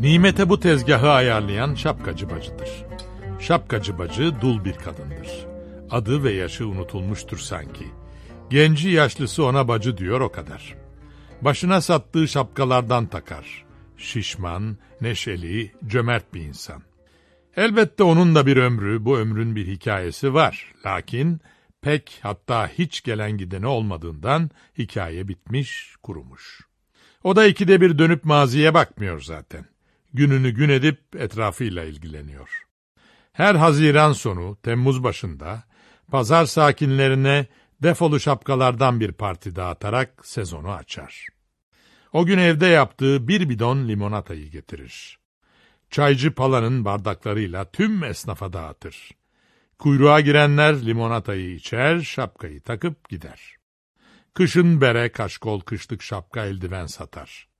Nimete bu tezgahı ayarlayan şapkacı bacıdır. Şapkacı bacı dul bir kadındır. Adı ve yaşı unutulmuştur sanki. Genci yaşlısı ona bacı diyor o kadar. Başına sattığı şapkalardan takar. Şişman, neşeli, cömert bir insan. Elbette onun da bir ömrü, bu ömrün bir hikayesi var. Lakin pek hatta hiç gelen gideni olmadığından hikaye bitmiş, kurumuş. O da ikide bir dönüp maziye bakmıyor zaten. Gününü gün edip etrafıyla ilgileniyor. Her Haziran sonu, Temmuz başında pazar sakinlerine defolu şapkalardan bir parti dağıtarak sezonu açar. O gün evde yaptığı bir bidon limonatayı getirir. Çaycı palanın bardaklarıyla tüm esnafa dağıtır. Kuyruğa girenler limonatayı içer, şapkayı takıp gider. Kışın bere, kaşkol, kışlık şapka, eldiven satar.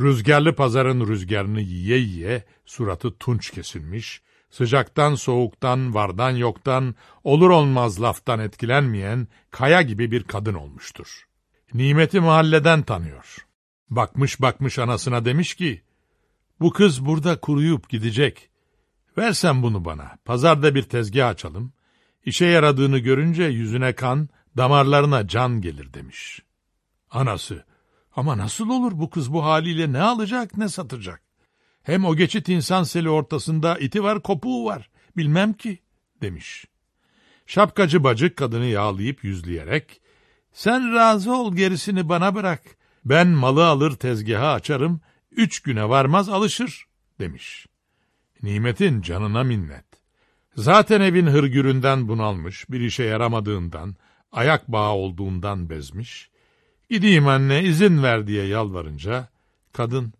Rüzgarlı pazarın rüzgarını yiye yiye suratı tunç kesilmiş, sıcaktan soğuktan, vardan yoktan, olur olmaz laftan etkilenmeyen kaya gibi bir kadın olmuştur. Nimeti mahalleden tanıyor. Bakmış bakmış anasına demiş ki, bu kız burada kuruyup gidecek. Versen bunu bana, pazarda bir tezgah açalım. İşe yaradığını görünce yüzüne kan, damarlarına can gelir demiş. Anası, ama nasıl olur bu kız bu haliyle ne alacak ne satacak? Hem o geçit insan seli ortasında iti var kopuğu var, bilmem ki, demiş. Şapkacı bacık kadını yağlayıp yüzleyerek, sen razı ol gerisini bana bırak, ben malı alır tezgahı açarım, üç güne varmaz alışır, demiş. Nimetin canına minnet. Zaten evin hırgüründen bunalmış, bir işe yaramadığından, ayak bağı olduğundan bezmiş. Gideyim anne izin ver diye yalvarınca, kadın,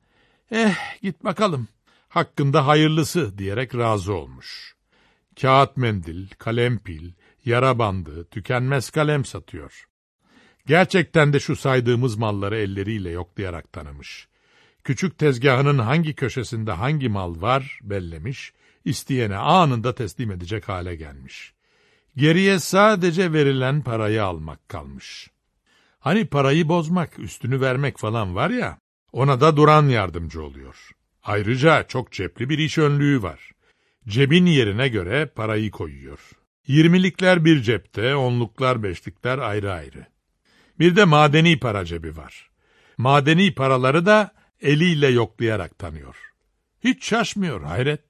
eh git bakalım, hakkında hayırlısı diyerek razı olmuş. Kağıt mendil, kalem pil, yara bandı, tükenmez kalem satıyor. Gerçekten de şu saydığımız malları elleriyle yoklayarak tanımış. Küçük tezgahının hangi köşesinde hangi mal var bellemiş, isteyene anında teslim edecek hale gelmiş. Geriye sadece verilen parayı almak kalmış. Hani parayı bozmak, üstünü vermek falan var ya, ona da duran yardımcı oluyor. Ayrıca çok cepli bir iş önlüğü var. Cebin yerine göre parayı koyuyor. Yirmilikler bir cepte, onluklar beşlikler ayrı ayrı. Bir de madeni para cebi var. Madeni paraları da eliyle yoklayarak tanıyor. Hiç şaşmıyor hayret.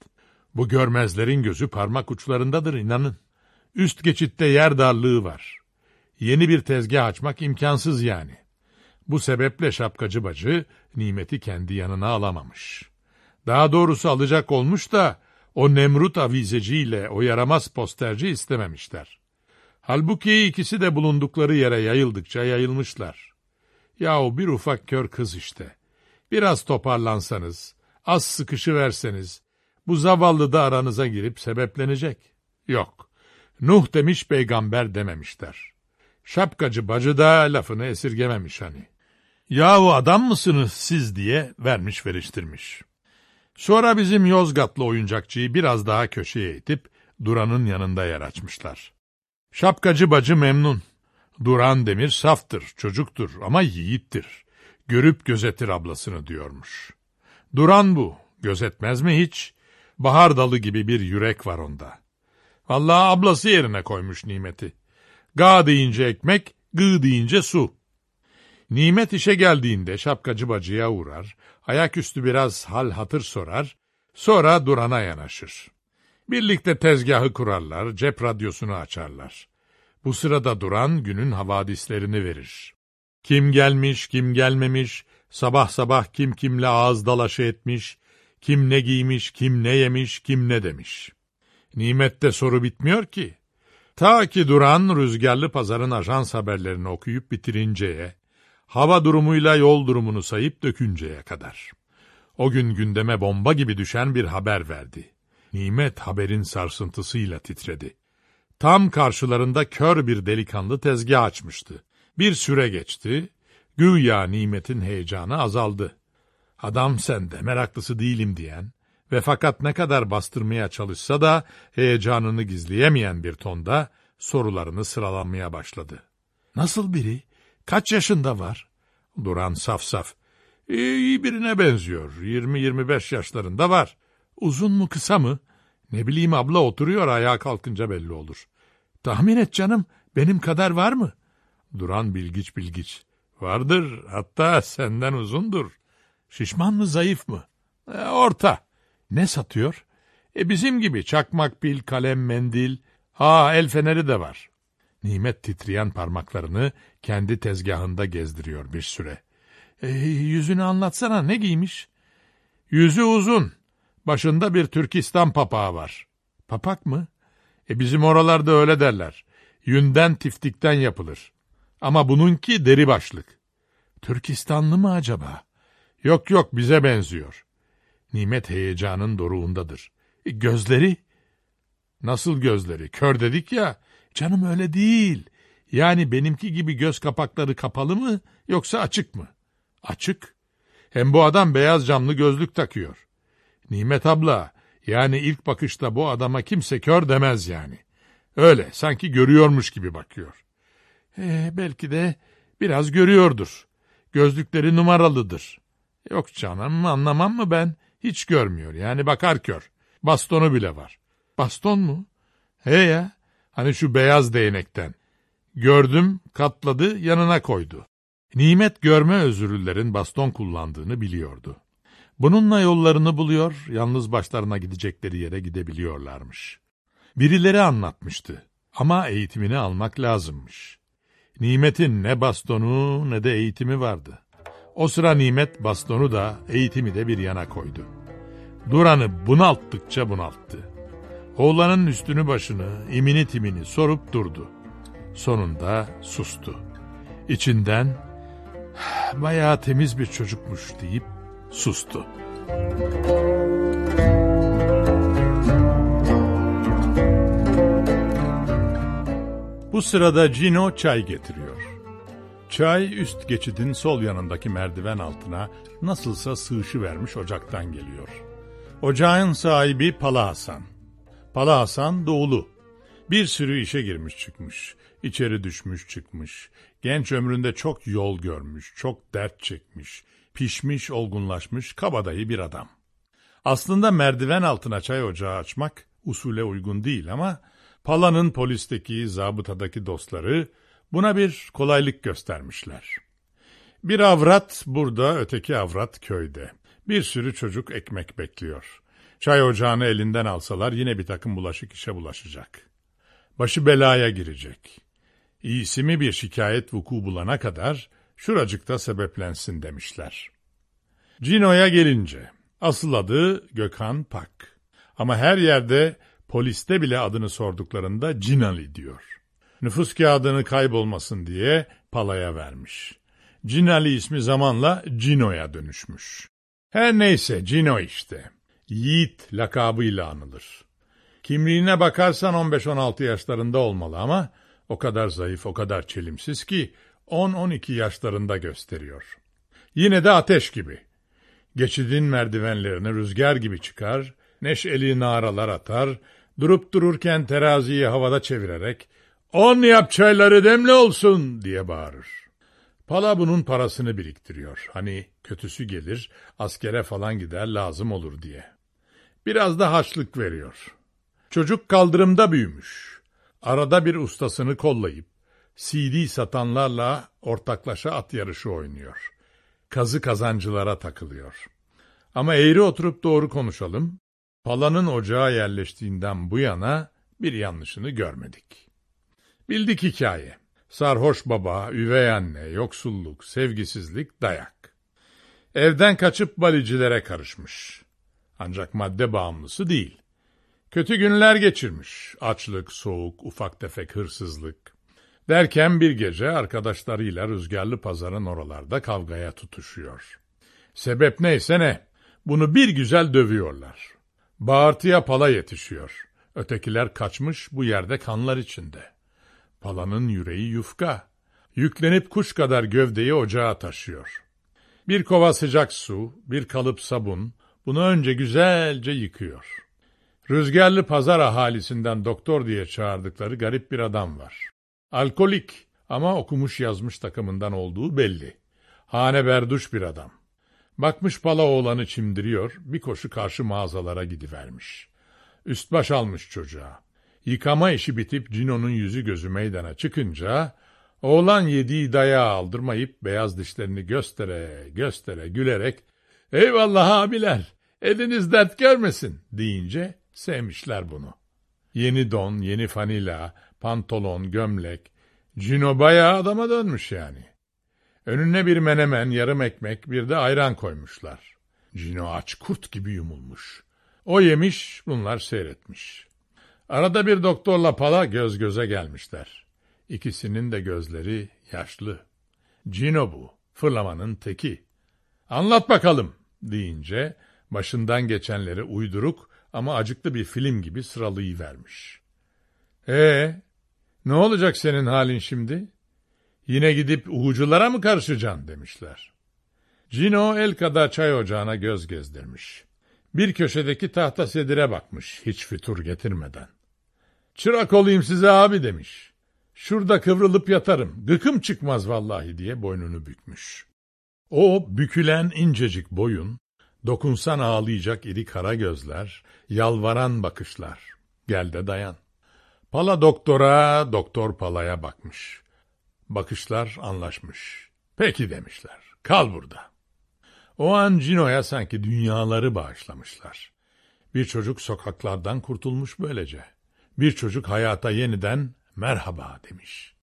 Bu görmezlerin gözü parmak uçlarındadır inanın. Üst geçitte yer darlığı var. Yeni bir tezgah açmak imkansız yani. Bu sebeple şapkacı bacı nimeti kendi yanına alamamış. Daha doğrusu alacak olmuş da o Nemrut avizeciyle o yaramaz posterci istememişler. Halbuki ikisi de bulundukları yere yayıldıkça yayılmışlar. Yahu bir ufak kör kız işte. Biraz toparlansanız, az sıkışı verseniz, bu zavallı da aranıza girip sebeplenecek. Yok, Nuh demiş peygamber dememişler. Şapkacı bacı da lafını esirgememiş hani. Yahu adam mısınız siz diye vermiş veriştirmiş. Sonra bizim Yozgatlı oyuncakçıyı biraz daha köşeye itip Duran'ın yanında yer açmışlar. Şapkacı bacı memnun. Duran Demir saftır, çocuktur ama yiğittir. Görüp gözetir ablasını diyormuş. Duran bu, gözetmez mi hiç? Bahar dalı gibi bir yürek var onda. Vallahi ablası yerine koymuş nimeti. Ga deyince ekmek, gı deyince su. Nimet işe geldiğinde şapkacı bacıya uğrar, ayaküstü biraz hal hatır sorar, sonra Duran'a yanaşır. Birlikte tezgahı kurarlar, cep radyosunu açarlar. Bu sırada Duran günün havadislerini verir. Kim gelmiş, kim gelmemiş, sabah sabah kim kimle ağız dalaşı etmiş, kim ne giymiş, kim ne yemiş, kim ne demiş. Nimette soru bitmiyor ki. Ta ki Duran rüzgarlı pazarın ajans haberlerini okuyup bitirinceye, hava durumuyla yol durumunu sayıp dökünceye kadar. O gün gündeme bomba gibi düşen bir haber verdi. Nimet haberin sarsıntısıyla titredi. Tam karşılarında kör bir delikanlı tezgah açmıştı. Bir süre geçti, güya nimetin heyecanı azaldı. Adam sende meraklısı değilim diyen ve fakat ne kadar bastırmaya çalışsa da heyecanını gizleyemeyen bir tonda sorularını sıralanmaya başladı. Nasıl biri? Kaç yaşında var? Duran saf saf. İyi birine benziyor. 20-25 yaşlarında var. Uzun mu kısa mı? Ne bileyim abla oturuyor ayağa kalkınca belli olur. Tahmin et canım benim kadar var mı? Duran bilgiç bilgiç. Vardır hatta senden uzundur. Şişman mı zayıf mı? E, orta. Ne satıyor? E bizim gibi çakmak pil, kalem, mendil. Ha el feneri de var. Nimet titreyen parmaklarını kendi tezgahında gezdiriyor bir süre. E, yüzünü anlatsana ne giymiş? Yüzü uzun. Başında bir Türkistan papağı var. Papak mı? E bizim oralarda öyle derler. Yünden tiftikten yapılır. Ama bununki deri başlık. Türkistanlı mı acaba? Yok yok bize benziyor. Nimet heyecanın doruğundadır. E, gözleri? Nasıl gözleri? Kör dedik ya. Canım öyle değil. Yani benimki gibi göz kapakları kapalı mı yoksa açık mı? Açık. Hem bu adam beyaz camlı gözlük takıyor. Nimet abla, yani ilk bakışta bu adama kimse kör demez yani. Öyle, sanki görüyormuş gibi bakıyor. Ee, belki de biraz görüyordur. Gözlükleri numaralıdır. Yok canım, anlamam mı ben? Hiç görmüyor, yani bakar kör. Bastonu bile var. Baston mu? He ya, hani şu beyaz değnekten. Gördüm, katladı, yanına koydu. Nimet görme özürlülerin baston kullandığını biliyordu. Bununla yollarını buluyor, yalnız başlarına gidecekleri yere gidebiliyorlarmış. Birileri anlatmıştı ama eğitimini almak lazımmış. Nimet'in ne bastonu ne de eğitimi vardı. O sıra Nimet bastonu da eğitimi de bir yana koydu. Duran'ı bunalttıkça bunalttı. Oğlanın üstünü başını, imini timini sorup durdu. Sonunda sustu. İçinden bayağı temiz bir çocukmuş deyip sustu. Bu sırada Cino çay getiriyor. Çay üst geçidin sol yanındaki merdiven altına nasılsa sığışı vermiş ocaktan geliyor. Ocağın sahibi Pala Hasan. Pala Hasan doğulu. Bir sürü işe girmiş çıkmış. İçeri düşmüş çıkmış. Genç ömründe çok yol görmüş, çok dert çekmiş pişmiş, olgunlaşmış, kabadayı bir adam. Aslında merdiven altına çay ocağı açmak usule uygun değil ama Pala'nın polisteki, zabıtadaki dostları buna bir kolaylık göstermişler. Bir avrat burada, öteki avrat köyde. Bir sürü çocuk ekmek bekliyor. Çay ocağını elinden alsalar yine bir takım bulaşık işe bulaşacak. Başı belaya girecek. İyisi mi bir şikayet vuku bulana kadar şuracıkta sebeplensin demişler. Cino'ya gelince, asıl adı Gökhan Pak. Ama her yerde poliste bile adını sorduklarında Cinali diyor. Nüfus kağıdını kaybolmasın diye Pala'ya vermiş. Cinali ismi zamanla Cino'ya dönüşmüş. Her neyse Cino işte. Yiğit lakabıyla anılır. Kimliğine bakarsan 15-16 yaşlarında olmalı ama o kadar zayıf, o kadar çelimsiz ki 10-12 yaşlarında gösteriyor. Yine de ateş gibi. Geçidin merdivenlerini rüzgar gibi çıkar, neşeli naralar atar, durup dururken teraziyi havada çevirerek ''On yap çayları demli olsun!'' diye bağırır. Pala bunun parasını biriktiriyor. Hani kötüsü gelir, askere falan gider lazım olur diye. Biraz da haçlık veriyor. Çocuk kaldırımda büyümüş. Arada bir ustasını kollayıp, CD satanlarla ortaklaşa at yarışı oynuyor. Kazı kazancılara takılıyor. Ama eğri oturup doğru konuşalım. Pala'nın ocağa yerleştiğinden bu yana bir yanlışını görmedik. Bildik hikaye. Sarhoş baba, üvey anne, yoksulluk, sevgisizlik, dayak. Evden kaçıp balicilere karışmış. Ancak madde bağımlısı değil. Kötü günler geçirmiş. Açlık, soğuk, ufak tefek hırsızlık. Derken bir gece arkadaşlarıyla rüzgarlı pazarın oralarda kavgaya tutuşuyor. Sebep neyse ne, bunu bir güzel dövüyorlar. Bağırtıya pala yetişiyor. Ötekiler kaçmış bu yerde kanlar içinde. Palanın yüreği yufka. Yüklenip kuş kadar gövdeyi ocağa taşıyor. Bir kova sıcak su, bir kalıp sabun, bunu önce güzelce yıkıyor. Rüzgarlı pazar ahalisinden doktor diye çağırdıkları garip bir adam var. Alkolik ama okumuş yazmış takımından olduğu belli. Hane berduş bir adam. Bakmış pala oğlanı çimdiriyor, bir koşu karşı mağazalara gidivermiş. Üst baş almış çocuğa. Yıkama işi bitip Cino'nun yüzü gözü meydana çıkınca, oğlan yediği dayağı aldırmayıp beyaz dişlerini göstere göstere gülerek, ''Eyvallah abiler, eliniz dert görmesin.'' deyince sevmişler bunu. Yeni don, yeni fanila, pantolon, gömlek, Cino bayağı adama dönmüş yani. Önüne bir menemen, yarım ekmek, bir de ayran koymuşlar. Cino aç kurt gibi yumulmuş. O yemiş, bunlar seyretmiş. Arada bir doktorla pala göz göze gelmişler. İkisinin de gözleri yaşlı. Cino bu, fırlamanın teki. Anlat bakalım deyince başından geçenleri uyduruk ama acıklı bir film gibi sıralayıvermiş. Ee, ne olacak senin halin şimdi? Yine gidip uğuculara mı karışacaksın demişler. Cino el kadar çay ocağına göz gezdirmiş. Bir köşedeki tahta sedire bakmış hiç fütur getirmeden. Çırak olayım size abi demiş. Şurada kıvrılıp yatarım, gıkım çıkmaz vallahi diye boynunu bükmüş. O bükülen incecik boyun, dokunsan ağlayacak iri kara gözler, yalvaran bakışlar. Gel de dayan. Pala doktora, doktor palaya bakmış. Bakışlar anlaşmış. Peki demişler. Kal burada. O an Cino'ya sanki dünyaları bağışlamışlar. Bir çocuk sokaklardan kurtulmuş böylece. Bir çocuk hayata yeniden merhaba demiş.